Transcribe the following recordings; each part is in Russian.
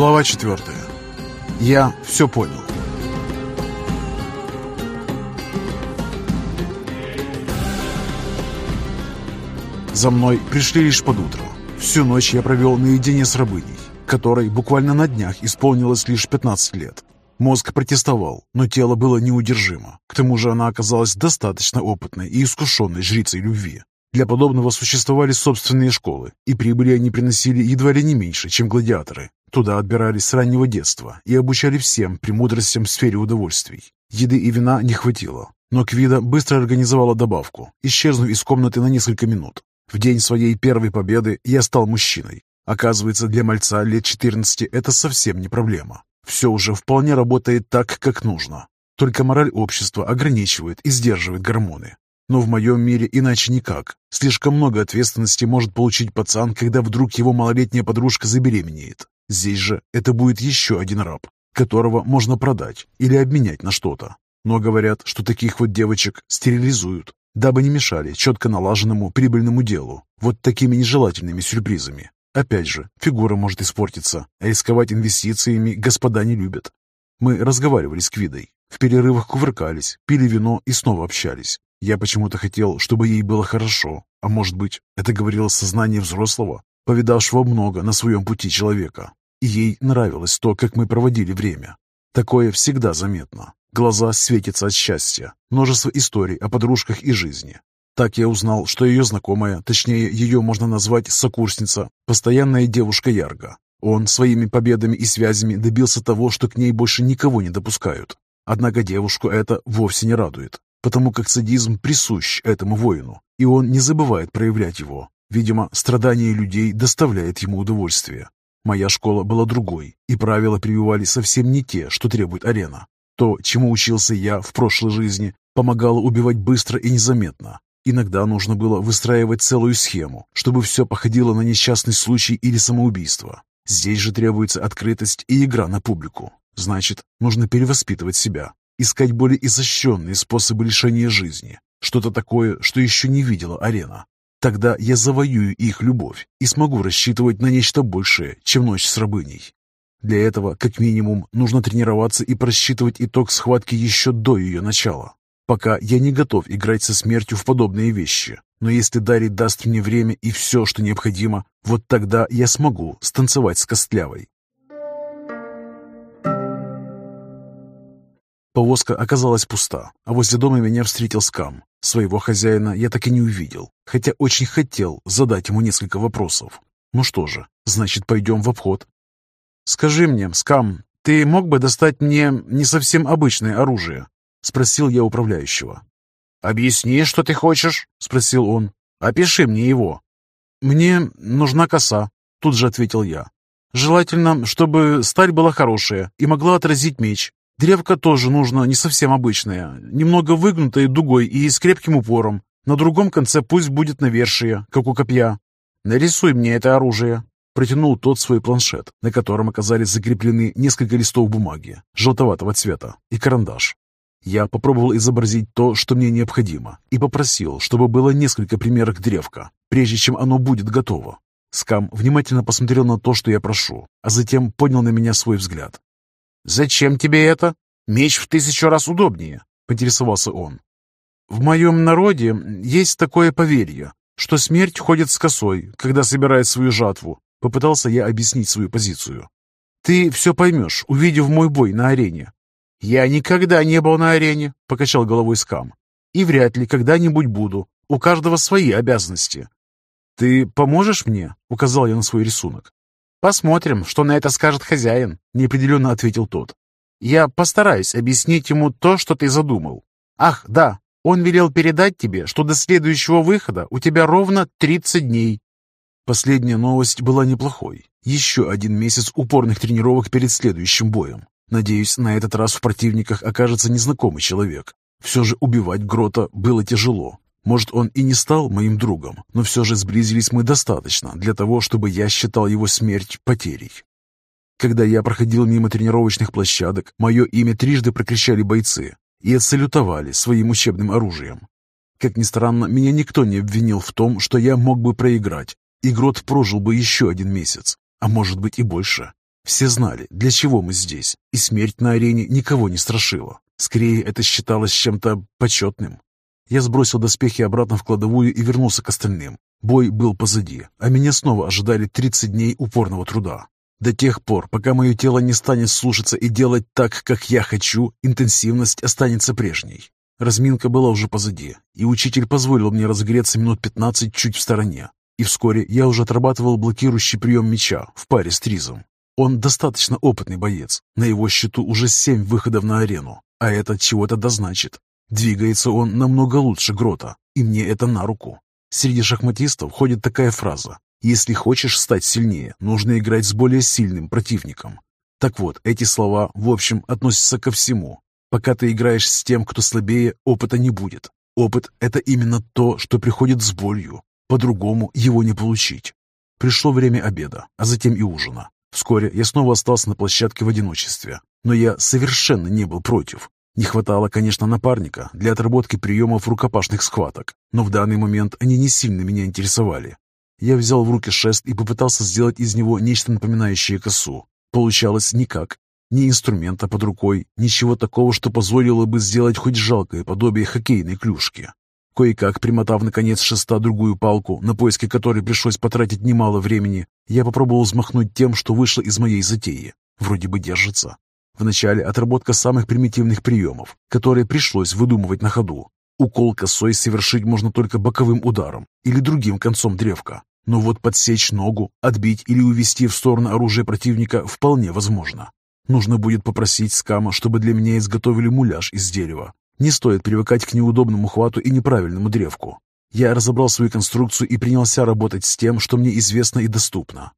Глава 4. Я все понял. За мной пришли лишь под утро. Всю ночь я провел наедине с рабыней, которой буквально на днях исполнилось лишь 15 лет. Мозг протестовал, но тело было неудержимо. К тому же она оказалась достаточно опытной и искушенной жрицей любви. Для подобного существовали собственные школы, и прибыли они приносили едва ли не меньше, чем гладиаторы. Туда отбирались с раннего детства и обучали всем премудростям в сфере удовольствий. Еды и вина не хватило, но Квида быстро организовала добавку, исчезнув из комнаты на несколько минут. В день своей первой победы я стал мужчиной. Оказывается, для мальца лет 14 это совсем не проблема. Все уже вполне работает так, как нужно. Только мораль общества ограничивает и сдерживает гормоны. Но в моем мире иначе никак. Слишком много ответственности может получить пацан, когда вдруг его малолетняя подружка забеременеет. Здесь же это будет еще один раб, которого можно продать или обменять на что-то. Но говорят, что таких вот девочек стерилизуют, дабы не мешали четко налаженному прибыльному делу, вот такими нежелательными сюрпризами. Опять же, фигура может испортиться, а рисковать инвестициями господа не любят. Мы разговаривали с Квидой, в перерывах кувыркались, пили вино и снова общались. Я почему-то хотел, чтобы ей было хорошо, а может быть, это говорило сознание взрослого, повидавшего много на своем пути человека. И ей нравилось то, как мы проводили время. Такое всегда заметно. Глаза светятся от счастья. Множество историй о подружках и жизни. Так я узнал, что ее знакомая, точнее, ее можно назвать сокурсница, постоянная девушка Ярга. Он своими победами и связями добился того, что к ней больше никого не допускают. Однако девушку это вовсе не радует, потому как садизм присущ этому воину, и он не забывает проявлять его. Видимо, страдание людей доставляет ему удовольствие. Моя школа была другой, и правила прививали совсем не те, что требует арена. То, чему учился я в прошлой жизни, помогало убивать быстро и незаметно. Иногда нужно было выстраивать целую схему, чтобы все походило на несчастный случай или самоубийство. Здесь же требуется открытость и игра на публику. Значит, нужно перевоспитывать себя, искать более изощренные способы лишения жизни, что-то такое, что еще не видела арена. Тогда я завоюю их любовь и смогу рассчитывать на нечто большее, чем ночь с рабыней. Для этого, как минимум, нужно тренироваться и просчитывать итог схватки еще до ее начала. Пока я не готов играть со смертью в подобные вещи, но если Дарий даст мне время и все, что необходимо, вот тогда я смогу станцевать с Костлявой. Повозка оказалась пуста, а возле дома меня встретил скам. Своего хозяина я так и не увидел, хотя очень хотел задать ему несколько вопросов. Ну что же, значит, пойдем в обход. «Скажи мне, Скам, ты мог бы достать мне не совсем обычное оружие?» — спросил я управляющего. «Объясни, что ты хочешь?» — спросил он. «Опиши мне его». «Мне нужна коса», — тут же ответил я. «Желательно, чтобы сталь была хорошая и могла отразить меч. Древко тоже нужно не совсем обычное, немного выгнутое дугой и с крепким упором. На другом конце пусть будет навершие, как у копья. Нарисуй мне это оружие, Протянул тот свой планшет, на котором оказались закреплены несколько листов бумаги, желтоватого цвета, и карандаш. Я попробовал изобразить то, что мне необходимо, и попросил, чтобы было несколько примерок древка, прежде чем оно будет готово. Скам внимательно посмотрел на то, что я прошу, а затем поднял на меня свой взгляд. «Зачем тебе это? Меч в тысячу раз удобнее», — поинтересовался он. «В моем народе есть такое поверье, что смерть ходит с косой, когда собирает свою жатву, Попытался я объяснить свою позицию. «Ты все поймешь, увидев мой бой на арене». «Я никогда не был на арене», — покачал головой Скам. «И вряд ли когда-нибудь буду. У каждого свои обязанности». «Ты поможешь мне?» — указал я на свой рисунок. «Посмотрим, что на это скажет хозяин», — неопределенно ответил тот. «Я постараюсь объяснить ему то, что ты задумал. Ах, да, он велел передать тебе, что до следующего выхода у тебя ровно 30 дней. Последняя новость была неплохой. Еще один месяц упорных тренировок перед следующим боем. Надеюсь, на этот раз в противниках окажется незнакомый человек. Все же убивать Грота было тяжело. Может, он и не стал моим другом, но все же сблизились мы достаточно для того, чтобы я считал его смерть потерей. Когда я проходил мимо тренировочных площадок, мое имя трижды прокричали бойцы и отсалютовали своим учебным оружием. Как ни странно, меня никто не обвинил в том, что я мог бы проиграть, и Грот прожил бы еще один месяц, а может быть и больше. Все знали, для чего мы здесь, и смерть на арене никого не страшила. Скорее, это считалось чем-то почетным. Я сбросил доспехи обратно в кладовую и вернулся к остальным. Бой был позади, а меня снова ожидали 30 дней упорного труда. До тех пор, пока мое тело не станет слушаться и делать так, как я хочу, интенсивность останется прежней. Разминка была уже позади, и учитель позволил мне разогреться минут 15 чуть в стороне. И вскоре я уже отрабатывал блокирующий прием меча в паре с Тризом. Он достаточно опытный боец, на его счету уже семь выходов на арену, а это чего-то дозначит. Двигается он намного лучше Грота, и мне это на руку. Среди шахматистов ходит такая фраза «Если хочешь стать сильнее, нужно играть с более сильным противником». Так вот, эти слова, в общем, относятся ко всему. Пока ты играешь с тем, кто слабее, опыта не будет. Опыт – это именно то, что приходит с болью. По-другому его не получить. Пришло время обеда, а затем и ужина. Вскоре я снова остался на площадке в одиночестве, но я совершенно не был против. Не хватало, конечно, напарника для отработки приемов рукопашных схваток, но в данный момент они не сильно меня интересовали. Я взял в руки шест и попытался сделать из него нечто напоминающее косу. Получалось никак. Ни инструмента под рукой, ничего такого, что позволило бы сделать хоть жалкое подобие хоккейной клюшки. Кое-как, примотав наконец шеста другую палку, на поиски которой пришлось потратить немало времени, я попробовал взмахнуть тем, что вышло из моей затеи. Вроде бы держится. Вначале отработка самых примитивных приемов, которые пришлось выдумывать на ходу. Укол косой совершить можно только боковым ударом или другим концом древка. Но вот подсечь ногу, отбить или увести в сторону оружия противника вполне возможно. Нужно будет попросить Скама, чтобы для меня изготовили муляж из дерева. Не стоит привыкать к неудобному хвату и неправильному древку. Я разобрал свою конструкцию и принялся работать с тем, что мне известно и доступно.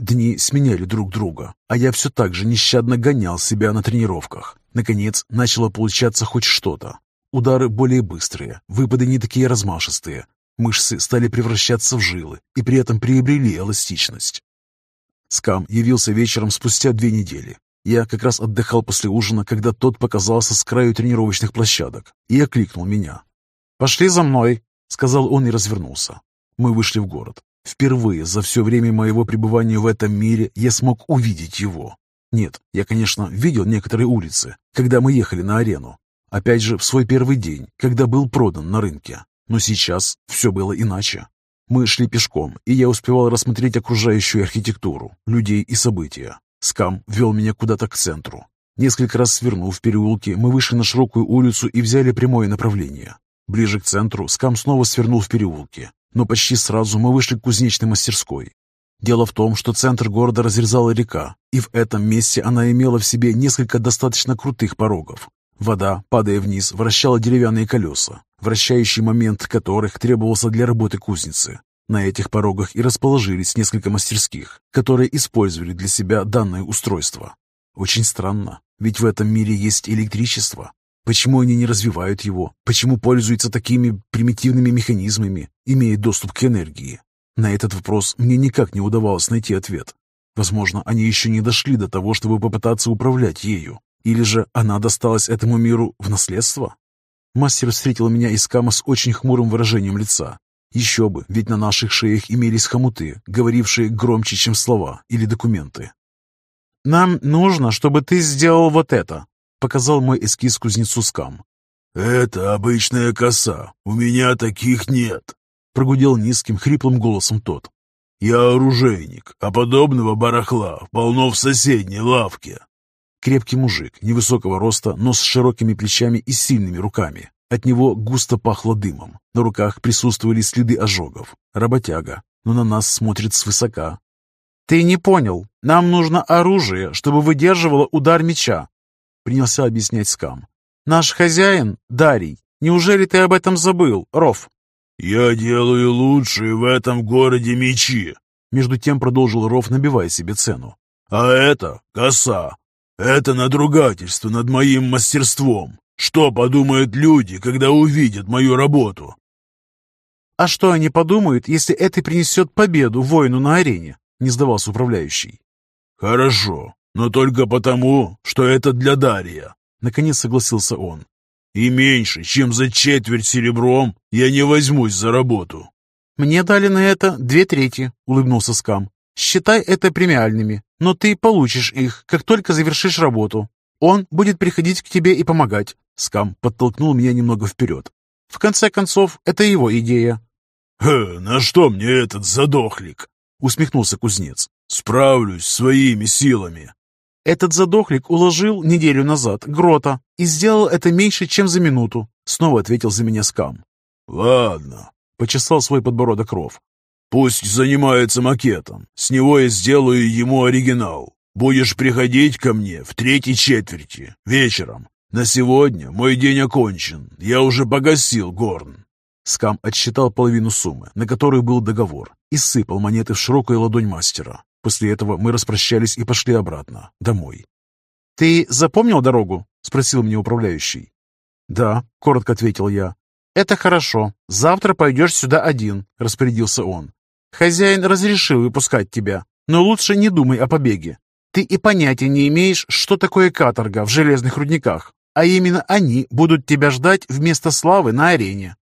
Дни сменяли друг друга, а я все так же нещадно гонял себя на тренировках. Наконец, начало получаться хоть что-то. Удары более быстрые, выпады не такие размашистые. Мышцы стали превращаться в жилы и при этом приобрели эластичность. Скам явился вечером спустя две недели. Я как раз отдыхал после ужина, когда тот показался с краю тренировочных площадок и окликнул меня. «Пошли за мной», — сказал он и развернулся. Мы вышли в город. Впервые за все время моего пребывания в этом мире я смог увидеть его. Нет, я, конечно, видел некоторые улицы, когда мы ехали на арену. Опять же, в свой первый день, когда был продан на рынке. Но сейчас все было иначе. Мы шли пешком, и я успевал рассмотреть окружающую архитектуру, людей и события. Скам вел меня куда-то к центру. Несколько раз свернув в переулке, мы вышли на широкую улицу и взяли прямое направление. Ближе к центру Скам снова свернул в переулке, но почти сразу мы вышли к кузнечной мастерской. Дело в том, что центр города разрезала река, и в этом месте она имела в себе несколько достаточно крутых порогов. Вода, падая вниз, вращала деревянные колеса, вращающий момент которых требовался для работы кузницы. На этих порогах и расположились несколько мастерских, которые использовали для себя данное устройство. Очень странно, ведь в этом мире есть электричество, Почему они не развивают его? Почему пользуются такими примитивными механизмами, имея доступ к энергии? На этот вопрос мне никак не удавалось найти ответ. Возможно, они еще не дошли до того, чтобы попытаться управлять ею. Или же она досталась этому миру в наследство? Мастер встретил меня из Кама с очень хмурым выражением лица. Еще бы, ведь на наших шеях имелись хомуты, говорившие громче, чем слова или документы. «Нам нужно, чтобы ты сделал вот это», Показал мой эскиз кузнецу Скам. «Это обычная коса. У меня таких нет», — прогудел низким хриплым голосом тот. «Я оружейник, а подобного барахла полно в соседней лавке». Крепкий мужик, невысокого роста, но с широкими плечами и сильными руками. От него густо пахло дымом. На руках присутствовали следы ожогов. Работяга, но на нас смотрит свысока. «Ты не понял. Нам нужно оружие, чтобы выдерживало удар меча принялся объяснять Скам. «Наш хозяин, Дарий, неужели ты об этом забыл, Ров?» «Я делаю лучшие в этом городе мечи», между тем продолжил Ров, набивая себе цену. «А это коса. Это надругательство над моим мастерством. Что подумают люди, когда увидят мою работу?» «А что они подумают, если это принесет победу воину на арене?» — не сдавался управляющий. «Хорошо но только потому, что это для Дарья», — наконец согласился он. «И меньше, чем за четверть серебром, я не возьмусь за работу». «Мне дали на это две трети», — улыбнулся Скам. Считай это премиальными, но ты получишь их, как только завершишь работу. Он будет приходить к тебе и помогать». Скам подтолкнул меня немного вперед. «В конце концов, это его идея». «Хе, на что мне этот задохлик?» усмехнулся кузнец. «Справлюсь своими силами». Этот задохлик уложил неделю назад грота и сделал это меньше, чем за минуту. Снова ответил за меня Скам. «Ладно», — почесал свой подбородок Ров. «Пусть занимается макетом. С него я сделаю ему оригинал. Будешь приходить ко мне в третьей четверти, вечером. На сегодня мой день окончен. Я уже погасил горн». Скам отсчитал половину суммы, на которую был договор, и сыпал монеты в широкую ладонь мастера. После этого мы распрощались и пошли обратно, домой. «Ты запомнил дорогу?» — спросил мне управляющий. «Да», — коротко ответил я. «Это хорошо. Завтра пойдешь сюда один», — распорядился он. «Хозяин разрешил выпускать тебя, но лучше не думай о побеге. Ты и понятия не имеешь, что такое каторга в железных рудниках, а именно они будут тебя ждать вместо славы на арене».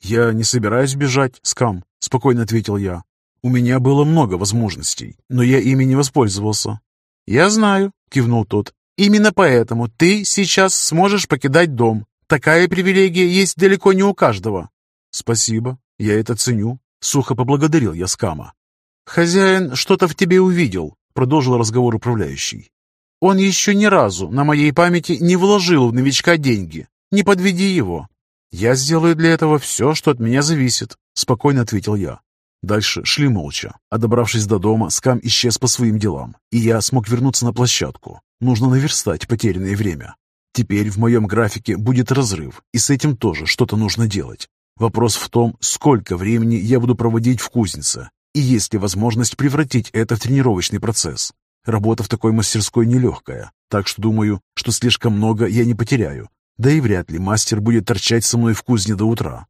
«Я не собираюсь бежать, Скам», — спокойно ответил я. «У меня было много возможностей, но я ими не воспользовался». «Я знаю», — кивнул тот. «Именно поэтому ты сейчас сможешь покидать дом. Такая привилегия есть далеко не у каждого». «Спасибо, я это ценю», — сухо поблагодарил я Скама. «Хозяин что-то в тебе увидел», — продолжил разговор управляющий. «Он еще ни разу на моей памяти не вложил в новичка деньги. Не подведи его». «Я сделаю для этого все, что от меня зависит», — спокойно ответил я. Дальше шли молча, а добравшись до дома, Скам исчез по своим делам, и я смог вернуться на площадку. Нужно наверстать потерянное время. Теперь в моем графике будет разрыв, и с этим тоже что-то нужно делать. Вопрос в том, сколько времени я буду проводить в кузнице, и есть ли возможность превратить это в тренировочный процесс. Работа в такой мастерской нелегкая, так что думаю, что слишком много я не потеряю, да и вряд ли мастер будет торчать со мной в кузне до утра.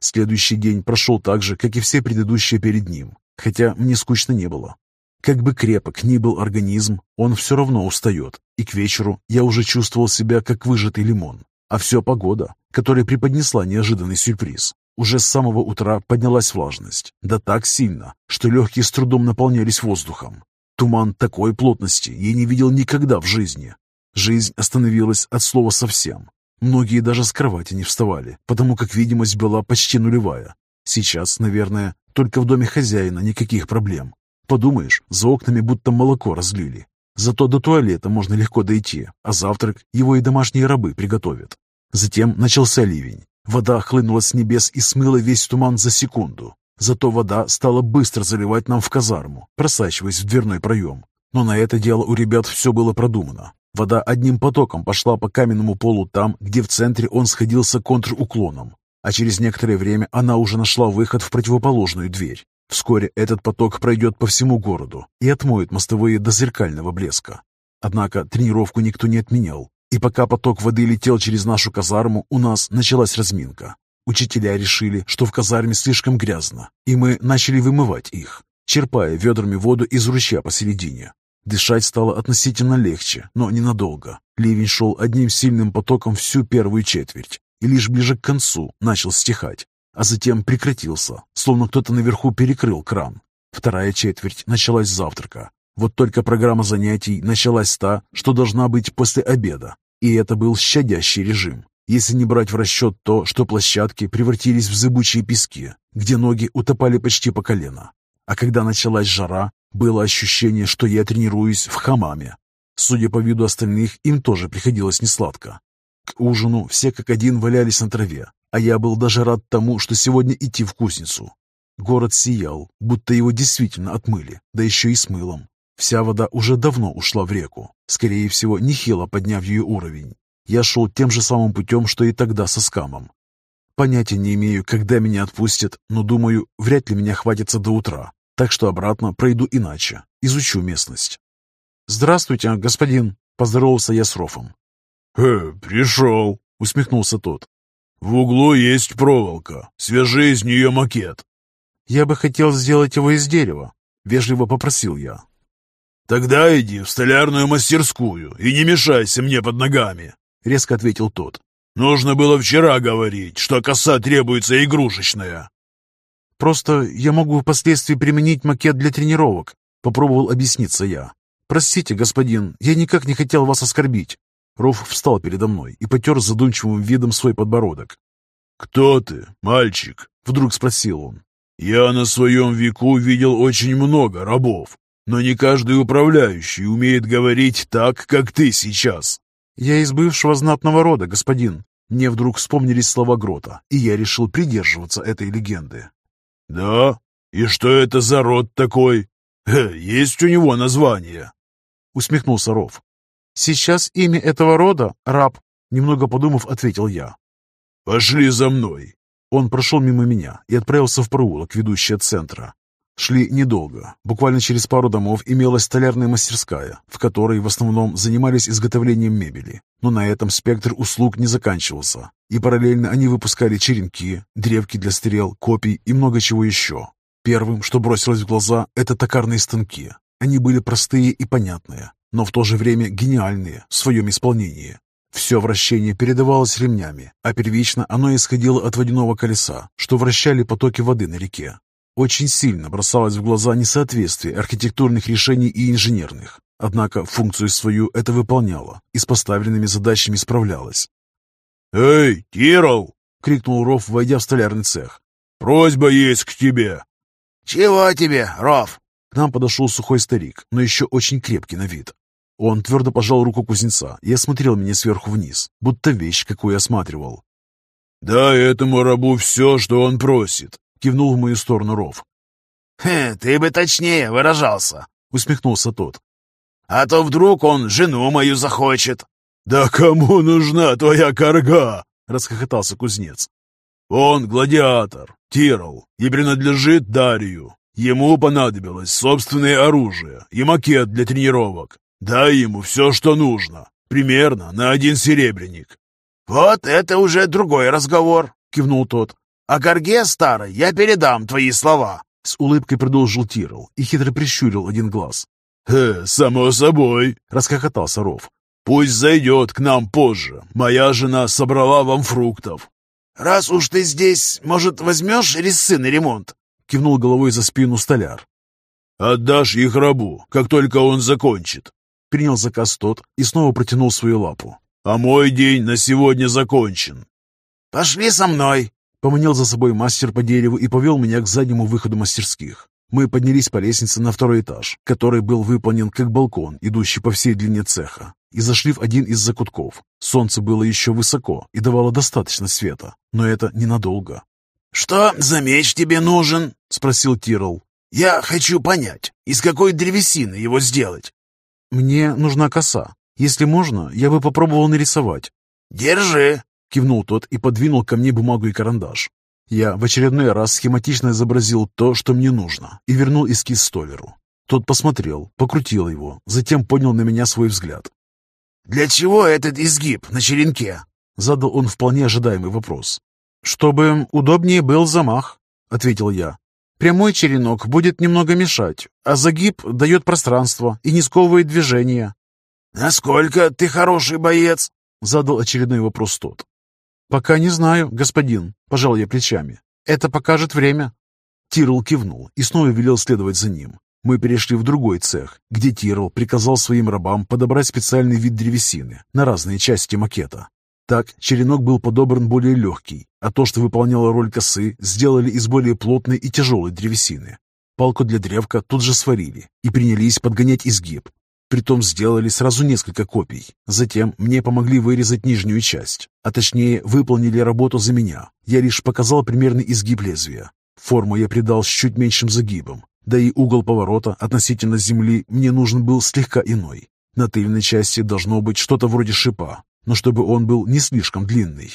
Следующий день прошел так же, как и все предыдущие перед ним, хотя мне скучно не было. Как бы крепок ни был организм, он все равно устает, и к вечеру я уже чувствовал себя как выжатый лимон. А все погода, которая преподнесла неожиданный сюрприз. Уже с самого утра поднялась влажность, да так сильно, что легкие с трудом наполнялись воздухом. Туман такой плотности я не видел никогда в жизни. Жизнь остановилась от слова совсем. Многие даже с кровати не вставали, потому как видимость была почти нулевая. Сейчас, наверное, только в доме хозяина никаких проблем. Подумаешь, за окнами будто молоко разлили. Зато до туалета можно легко дойти, а завтрак его и домашние рабы приготовят. Затем начался ливень. Вода хлынула с небес и смыла весь туман за секунду. Зато вода стала быстро заливать нам в казарму, просачиваясь в дверной проем. Но на это дело у ребят все было продумано. Вода одним потоком пошла по каменному полу там, где в центре он сходился контруклоном, а через некоторое время она уже нашла выход в противоположную дверь. Вскоре этот поток пройдет по всему городу и отмоет мостовые до зеркального блеска. Однако тренировку никто не отменял, и пока поток воды летел через нашу казарму, у нас началась разминка. Учителя решили, что в казарме слишком грязно, и мы начали вымывать их, черпая ведрами воду из ручья посередине. Дышать стало относительно легче, но ненадолго. Ливень шел одним сильным потоком всю первую четверть, и лишь ближе к концу начал стихать, а затем прекратился, словно кто-то наверху перекрыл кран. Вторая четверть началась с завтрака. Вот только программа занятий началась та, что должна быть после обеда, и это был щадящий режим, если не брать в расчет то, что площадки превратились в зыбучие пески, где ноги утопали почти по колено. А когда началась жара, было ощущение, что я тренируюсь в хамаме. Судя по виду остальных, им тоже приходилось несладко. К ужину все как один валялись на траве, а я был даже рад тому, что сегодня идти в кузницу. Город сиял, будто его действительно отмыли, да еще и с мылом. Вся вода уже давно ушла в реку, скорее всего, нехило подняв ее уровень. Я шел тем же самым путем, что и тогда со скамом. Понятия не имею, когда меня отпустят, но думаю, вряд ли меня хватится до утра. Так что обратно пройду иначе, изучу местность. «Здравствуйте, господин!» — поздоровался я с Рофом. «Э, пришел!» — усмехнулся тот. «В углу есть проволока. Свяжи из нее макет». «Я бы хотел сделать его из дерева», — вежливо попросил я. «Тогда иди в столярную мастерскую и не мешайся мне под ногами», — резко ответил тот. «Нужно было вчера говорить, что коса требуется игрушечная». Просто я могу впоследствии применить макет для тренировок», — попробовал объясниться я. «Простите, господин, я никак не хотел вас оскорбить». Ров встал передо мной и потер задумчивым видом свой подбородок. «Кто ты, мальчик?» — вдруг спросил он. «Я на своем веку видел очень много рабов, но не каждый управляющий умеет говорить так, как ты сейчас». «Я из бывшего знатного рода, господин». Мне вдруг вспомнились слова Грота, и я решил придерживаться этой легенды. «Да? И что это за род такой? Есть у него название?» Усмехнулся Ров. «Сейчас имя этого рода — раб», — немного подумав, ответил я. «Пошли за мной!» Он прошел мимо меня и отправился в проулок, ведущий от центра. Шли недолго. Буквально через пару домов имелась столярная мастерская, в которой в основном занимались изготовлением мебели. Но на этом спектр услуг не заканчивался, и параллельно они выпускали черенки, древки для стрел, копий и много чего еще. Первым, что бросилось в глаза, это токарные станки. Они были простые и понятные, но в то же время гениальные в своем исполнении. Все вращение передавалось ремнями, а первично оно исходило от водяного колеса, что вращали потоки воды на реке. Очень сильно бросалось в глаза несоответствие архитектурных решений и инженерных. Однако функцию свою это выполняло и с поставленными задачами справлялось. «Эй, Тирол!» — крикнул Ров, войдя в столярный цех. «Просьба есть к тебе!» «Чего тебе, Ров?» К нам подошел сухой старик, но еще очень крепкий на вид. Он твердо пожал руку кузнеца и осмотрел меня сверху вниз, будто вещь, какую осматривал. «Дай этому рабу все, что он просит», — кивнул в мою сторону Ров. «Хе, ты бы точнее выражался», — усмехнулся тот. «А то вдруг он жену мою захочет». «Да кому нужна твоя корга?» — расхохотался кузнец. «Он гладиатор, Тирол, и принадлежит Дарию. Ему понадобилось собственное оружие и макет для тренировок. Дай ему все, что нужно. Примерно на один серебряник». «Вот это уже другой разговор», — кивнул тот. «О горге старой я передам твои слова». С улыбкой продолжил Тирл и хитро прищурил один глаз. «Э, само собой», — расхохотался Ров. «Пусть зайдет к нам позже. Моя жена собрала вам фруктов». «Раз уж ты здесь, может, возьмешь резцы на ремонт?» — кивнул головой за спину столяр. «Отдашь их рабу, как только он закончит», Принял заказ тот и снова протянул свою лапу. «А мой день на сегодня закончен». «Пошли со мной!» Поманил за собой мастер по дереву и повел меня к заднему выходу мастерских. Мы поднялись по лестнице на второй этаж, который был выполнен как балкон, идущий по всей длине цеха, и зашли в один из закутков. Солнце было еще высоко и давало достаточно света, но это ненадолго. «Что за меч тебе нужен?» — спросил Тирл. «Я хочу понять, из какой древесины его сделать?» «Мне нужна коса. Если можно, я бы попробовал нарисовать». «Держи!» — кивнул тот и подвинул ко мне бумагу и карандаш. Я в очередной раз схематично изобразил то, что мне нужно, и вернул эскиз Столеру. Тот посмотрел, покрутил его, затем поднял на меня свой взгляд. «Для чего этот изгиб на черенке?» Задал он вполне ожидаемый вопрос. «Чтобы удобнее был замах», — ответил я. Прямой черенок будет немного мешать, а загиб дает пространство и не сковывает движение. «Насколько ты хороший боец?» — задал очередной вопрос тот. «Пока не знаю, господин», — пожал я плечами. «Это покажет время». Тирл кивнул и снова велел следовать за ним. Мы перешли в другой цех, где Тирл приказал своим рабам подобрать специальный вид древесины на разные части макета. Так, черенок был подобран более легкий, а то, что выполняло роль косы, сделали из более плотной и тяжелой древесины. Палку для древка тут же сварили и принялись подгонять изгиб. Притом сделали сразу несколько копий. Затем мне помогли вырезать нижнюю часть, а точнее выполнили работу за меня. Я лишь показал примерный изгиб лезвия. Форму я придал с чуть меньшим загибом, да и угол поворота относительно земли мне нужен был слегка иной. На тыльной части должно быть что-то вроде шипа, но чтобы он был не слишком длинный.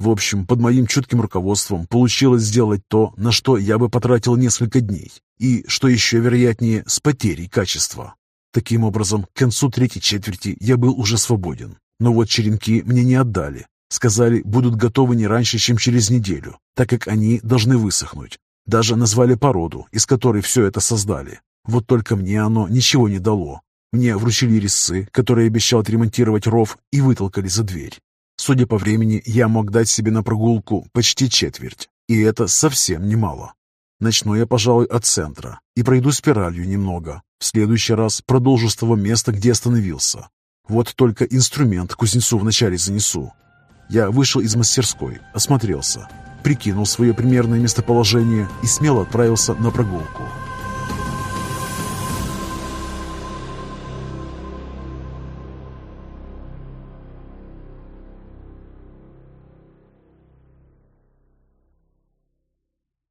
В общем, под моим чутким руководством получилось сделать то, на что я бы потратил несколько дней, и, что еще вероятнее, с потерей качества. Таким образом, к концу третьей четверти я был уже свободен. Но вот черенки мне не отдали. Сказали, будут готовы не раньше, чем через неделю, так как они должны высохнуть. Даже назвали породу, из которой все это создали. Вот только мне оно ничего не дало. Мне вручили резцы, которые обещал отремонтировать ров, и вытолкали за дверь. Судя по времени, я мог дать себе на прогулку почти четверть, и это совсем немало. Начну я, пожалуй, от центра и пройду спиралью немного. В следующий раз продолжу с того места, где остановился. Вот только инструмент кузнецу вначале занесу. Я вышел из мастерской, осмотрелся, прикинул свое примерное местоположение и смело отправился на прогулку.